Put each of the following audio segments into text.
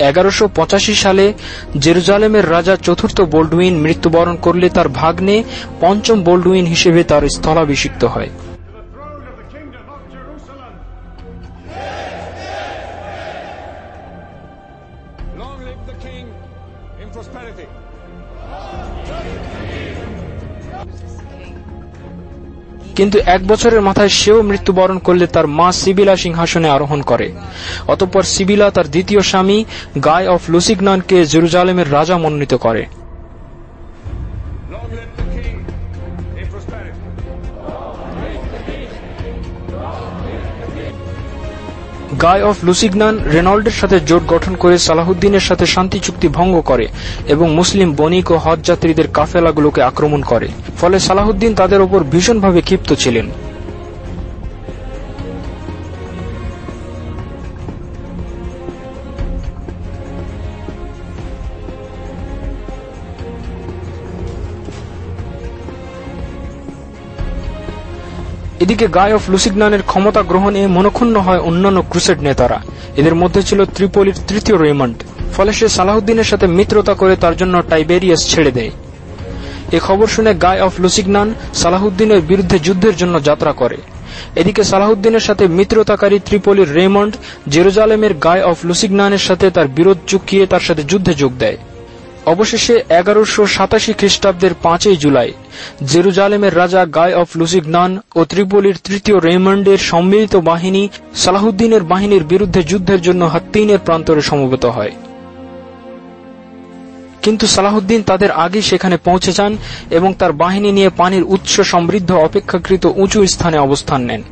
এগারোশো সালে জেরুজালেমের রাজা চতুর্থ বোল্ডুইন মৃত্যুবরণ করলে তার ভাগ্নে পঞ্চম বোল্ডুইন হিসেবে তার স্থলাভিষিক্ত হয়। কিন্তু এক বছরের মাথায় সেও মৃত্যুবরণ করলে তার মা সিবিলা সিংহাসনে আরোহণ করে। অতঃপর সিবিলা তার দ্বিতীয় স্বামী গায় অফ লুসিগনানকে জেরুজালেমের রাজা মনোনীত করে। গায় অফ লুসিগনান রেনল্ডের সাথে জোট গঠন করে সালাহুদ্দিনের সাথে শান্তি চুক্তি ভঙ্গ করে এবং মুসলিম বণিক ও হজ যাত্রীদের কাফেলাগুলোকে আক্রমণ করে। ফলে সালাহুদ্দিন তাদের ওপর ভীষণভাবে ক্ষিপ্ত ছিলেন। এদিকে গায় অফ লুসিগনানের ক্ষমতা গ্রহণে মনক্ষুণ্ণ হয় অন্যান্য ক্রুসেড নেতারা। এদের মধ্যে ছিল ত্রিপলির তৃতীয় রেমন্ড ফলে সে সালাহুদ্দিনের সাথে মিত্রতা করে তার জন্য টাইবেরিয়াস ছেড়ে দেয়। এ খবর শুনে গায় অফ লুসিগনান সালাহুদ্দিনের বিরুদ্ধে যুদ্ধের জন্য যাত্রা করে। এদিকে সালাহুদ্দিনের সাথে মিত্রতাকারী ত্রিপলির রেমন্ড জেরুজালেমের গায় অফ লুসিগনানের সাথে তার বিরোধ চুকিয়ে তার সাথে যুদ্ধে যোগ দেয়। অবশেষে এগারোশো সাতাশি খ্রিস্টাব্দের পাঁচই জুলাই জেরুজালেমের রাজা গায় অফ লুসিগনান ও ত্রিপলির তৃতীয় রেমন্ডের সম্মিলিত বাহিনী সালাহুদ্দিনের বাহিনীর বিরুদ্ধে যুদ্ধের জন্য হাত্তিনের প্রান্তরে সমবেত হয়। কিন্তু সালাহুদ্দিন তাদের আগে সেখানে পৌঁছে যান এবং তার বাহিনী নিয়ে পানির উৎস সমৃদ্ধ, অপেক্ষাকৃত উঁচু স্থানে অবস্থান নেন।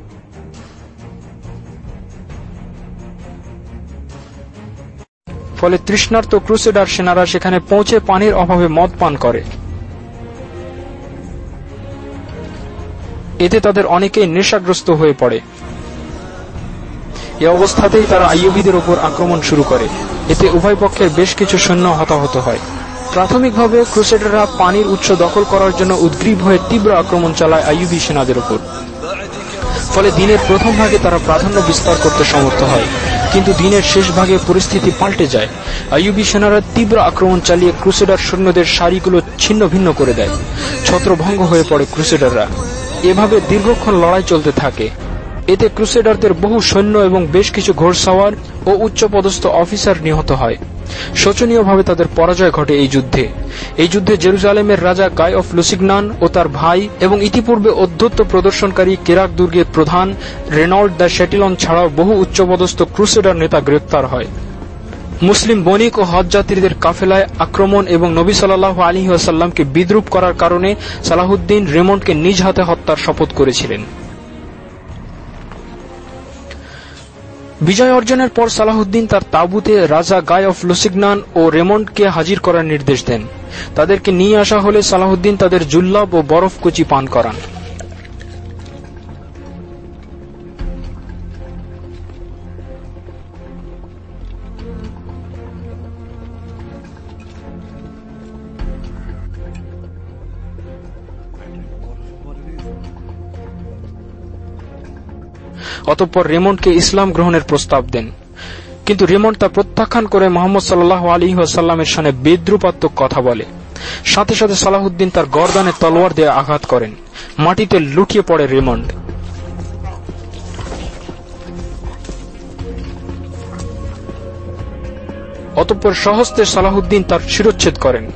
ফলে তৃষ্ণার্ত ক্রুসেডার সেনারা সেখানে পৌঁছে পানির অভাবে মদ পান করে। এতে তাদের অনেকেই নেশাগ্রস্ত হয়ে পড়ে। এ অবস্থাতেই তারা আইয়ুবিদের উপর আক্রমণ শুরু করে। এতে উভয় পক্ষের বেশ কিছু সৈন্য হতাহত হয়। প্রাথমিকভাবে ক্রুসেডাররা পানির উৎস দখল করার জন্য উদ্গ্রীব হয়ে তীব্র আক্রমণ চালায় আইয়ুবি সেনাদের উপর ফলে দিনের প্রথম ভাগে তারা প্রাধান্য বিস্তার করতে সমর্থ হয়। কিন্তু দিনের শেষ ভাগে পরিস্থিতি পাল্টে যায়। আইয়ুবি সেনারা তীব্র আক্রমণ চালিয়ে ক্রুসেডার সৈন্যদের সারিগুলো ছিন্ন ভিন্ন করে দেয়। ছত্রভঙ্গ হয়ে পড়ে ক্রুসেডাররা। এভাবে দীর্ঘক্ষণ লড়াই চলতে থাকে। এতে ক্রুসেডারদের বহু সৈন্য এবং বেশ কিছু ঘোড়সাওয়ার ও উচ্চপদস্থ অফিসার নিহত হয়। শোচনীয়ভাবে তাদের পরাজয় ঘটে এই যুদ্ধে। এই যুদ্ধে জেরুজালেমের রাজা গাই অফ লুসিগনান ও তার ভাই এবং ইতিপূর্বে অধ্যত্ত প্রদর্শনকারী কেরাক দুর্গের প্রধান রেনল্ড দ্য শেটিলন ছাড়াও বহু উচ্চপদস্থ ক্রুসেডার নেতা গ্রেপ্তার হয়। মুসলিম বণিক ও হজ যাত্রীদের কাফেলায় আক্রমণ এবং নবী সাল্লাহ আলী ওয়াসাল্লামকে বিদ্রুপ করার কারণে সালাহুদ্দিন রেমন্ডকে নিজ হাতে হত্যার শপথ করেছিলেন। বিজয় অর্জনের পর সালাহুদ্দিন তার তাবুতে রাজা গায় অফ লুসিগনান ও রেমন্ডকে হাজির করার নির্দেশ দেন। তাদেরকে নিয়ে আসা হলে সালাহুদ্দিন তাদের জুল্লাব ও বরফ কুচি পান করান। অতঃপর রেমন্ডকে ইসলাম গ্রহণের প্রস্তাব দেন। কিন্তু রেমন্ড তা প্রত্যাখ্যান করে মোহাম্মদ সাল্লাহ আলী সাল্লামের সামনে বিদ্রুপাত্মক কথা বলে। সাথে সাথে সালাহুদ্দিন তার গরদানে তলোয়ার দিয়ে আঘাত করেন। মাটিতে লুটিয়ে পড়ে রেমন্ড। অতঃপর সহস্তে সালাহুদ্দিন তার শিরোচ্ছেদ করেন।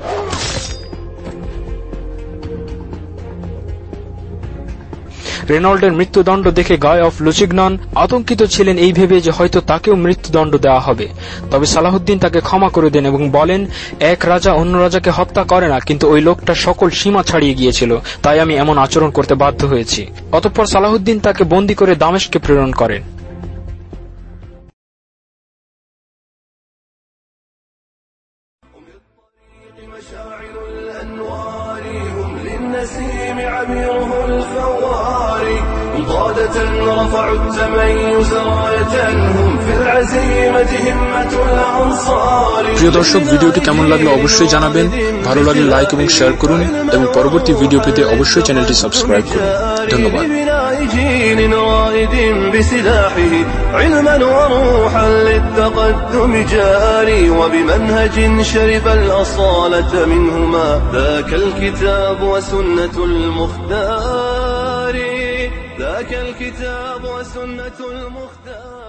রেনল্ডের মৃত্যুদণ্ড দেখে গায় অফ লুচিগনন আতঙ্কিত ছিলেন এই ভেবে যে হয়তো তাকেও মৃত্যুদণ্ড দেওয়া হবে তবে সালাহুদ্দিন তাকে ক্ষমা করে দেন এবং বলেন এক রাজা অন্য রাজাকে হত্যা করে না কিন্তু ওই লোকটা সকল সীমা ছাড়িয়ে গিয়েছিল তাই আমি এমন আচরণ করতে বাধ্য হয়েছি অতঃপর সালাহুদ্দিন তাকে বন্দী করে দামেশকে প্রেরণ করেন النسيم عبيره الفوار قادة رفعوا التميز راية هم في العزيمة همة الأنصار প্রিয় দর্শক ভিডিওটি কেমন লাগলো অবশ্যই জানাবেন ভালো লাগলে লাইক এবং শেয়ার করুন এবং পরবর্তী ভিডিও পেতে অবশ্যই চ্যানেলটি সাবস্ক্রাইব করুন ধন্যবাদ جيل رائد بسلاحه علما وروحا للتقدم جاري وبمنهج شرب الأصالة منهما ذاك الكتاب وسنة المختار ذاك الكتاب وسنة المختار.